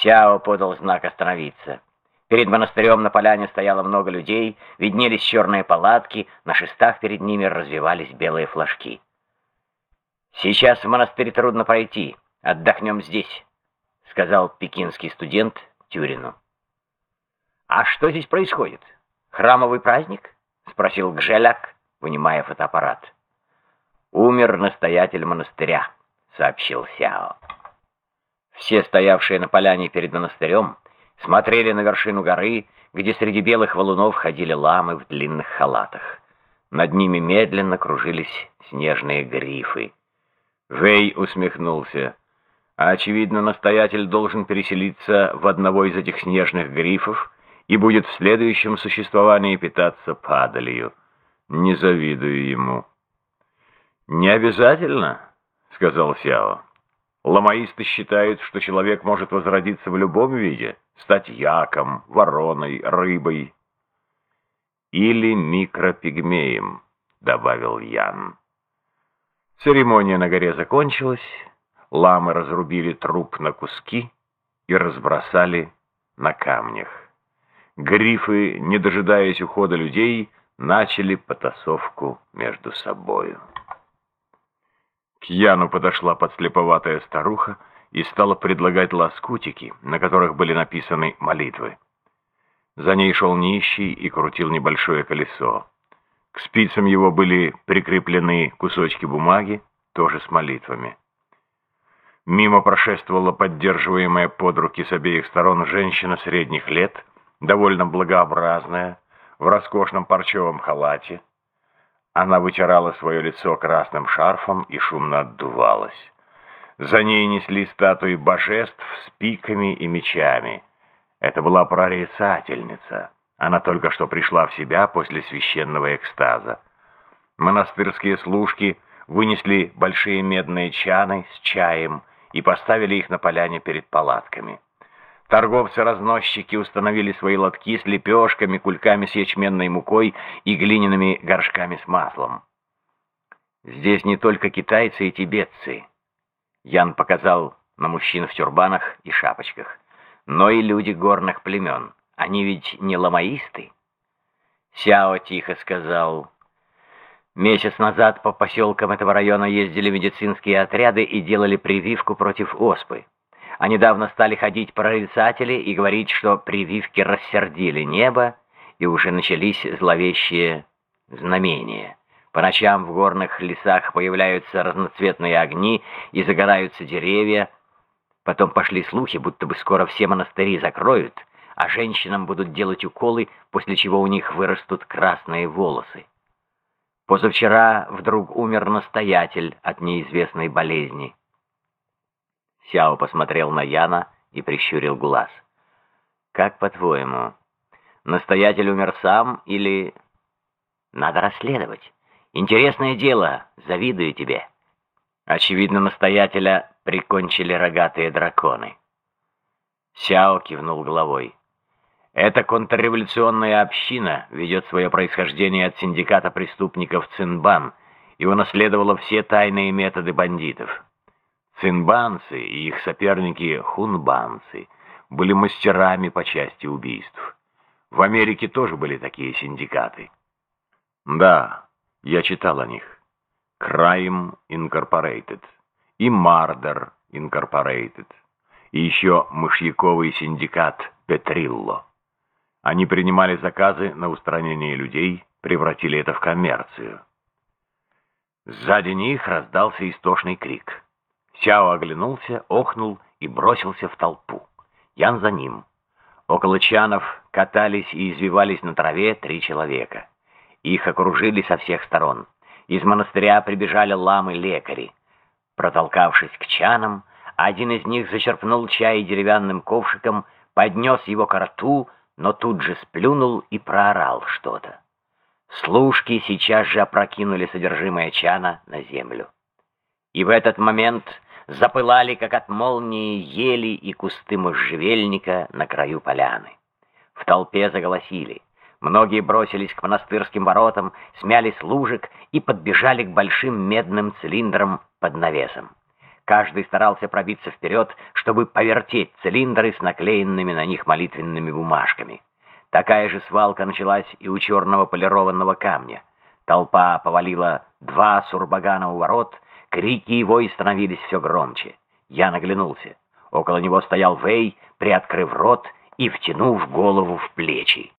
Сяо подал знак остановиться. Перед монастырем на поляне стояло много людей, виднелись черные палатки, на шестах перед ними развивались белые флажки. «Сейчас в монастырь трудно пройти, отдохнем здесь», — сказал пекинский студент Тюрину. «А что здесь происходит? Храмовый праздник?» — спросил Гжеляк, вынимая фотоаппарат. «Умер настоятель монастыря», — сообщил Сяо. Все стоявшие на поляне перед монастырем смотрели на вершину горы, где среди белых валунов ходили ламы в длинных халатах. Над ними медленно кружились снежные грифы. Вэй усмехнулся. А очевидно, настоятель должен переселиться в одного из этих снежных грифов и будет в следующем существовании питаться падалью. Не завидую ему. «Не обязательно», — сказал Сяо. Ламаисты считают, что человек может возродиться в любом виде, стать яком, вороной, рыбой или микропигмеем, добавил Ян. Церемония на горе закончилась, ламы разрубили труп на куски и разбросали на камнях. Грифы, не дожидаясь ухода людей, начали потасовку между собою. К Яну подошла подслеповатая старуха и стала предлагать лоскутики, на которых были написаны молитвы. За ней шел нищий и крутил небольшое колесо. К спицам его были прикреплены кусочки бумаги, тоже с молитвами. Мимо прошествовала поддерживаемая под руки с обеих сторон женщина средних лет, довольно благообразная, в роскошном парчевом халате, она вытирала свое лицо красным шарфом и шумно отдувалась. За ней несли статуи божеств с пиками и мечами. Это была прорицательница. Она только что пришла в себя после священного экстаза. Монастырские служки вынесли большие медные чаны с чаем и поставили их на поляне перед палатками. Торговцы-разносчики установили свои лотки с лепешками, кульками с ячменной мукой и глиняными горшками с маслом. Здесь не только китайцы и тибетцы. Ян показал на мужчин в тюрбанах и шапочках, но и люди горных племен. Они ведь не ламаисты. Сяо тихо сказал... Месяц назад по поселкам этого района ездили медицинские отряды и делали прививку против оспы. А недавно стали ходить прорицатели и говорить, что прививки рассердили небо, и уже начались зловещие знамения. По ночам в горных лесах появляются разноцветные огни и загораются деревья. Потом пошли слухи, будто бы скоро все монастыри закроют, а женщинам будут делать уколы, после чего у них вырастут красные волосы. Позавчера вдруг умер настоятель от неизвестной болезни. Сяо посмотрел на Яна и прищурил глаз. «Как по-твоему, настоятель умер сам или...» «Надо расследовать. Интересное дело, завидую тебе». Очевидно, настоятеля прикончили рогатые драконы. Сяо кивнул головой. Эта контрреволюционная община ведет свое происхождение от синдиката преступников Цинбан и унаследовала все тайные методы бандитов. Цинбанцы и их соперники хунбанцы были мастерами по части убийств. В Америке тоже были такие синдикаты. Да, я читал о них. Crime Incorporated и Murder Incorporated и еще мышьяковый синдикат Петрилло. Они принимали заказы на устранение людей, превратили это в коммерцию. Сзади них раздался истошный крик. Сяо оглянулся, охнул и бросился в толпу. Ян за ним. Около чанов катались и извивались на траве три человека. Их окружили со всех сторон. Из монастыря прибежали ламы-лекари. Протолкавшись к чанам, один из них зачерпнул чай деревянным ковшиком, поднес его к рту, но тут же сплюнул и проорал что-то. Служки сейчас же опрокинули содержимое чана на землю. И в этот момент запылали, как от молнии, ели и кусты можжевельника на краю поляны. В толпе заголосили. Многие бросились к монастырским воротам, смяли служек и подбежали к большим медным цилиндрам под навесом. Каждый старался пробиться вперед, чтобы повертеть цилиндры с наклеенными на них молитвенными бумажками. Такая же свалка началась и у черного полированного камня. Толпа повалила два сурбагана у ворот, крики и вой становились все громче. Я наглянулся. Около него стоял Вэй, приоткрыв рот и втянув голову в плечи.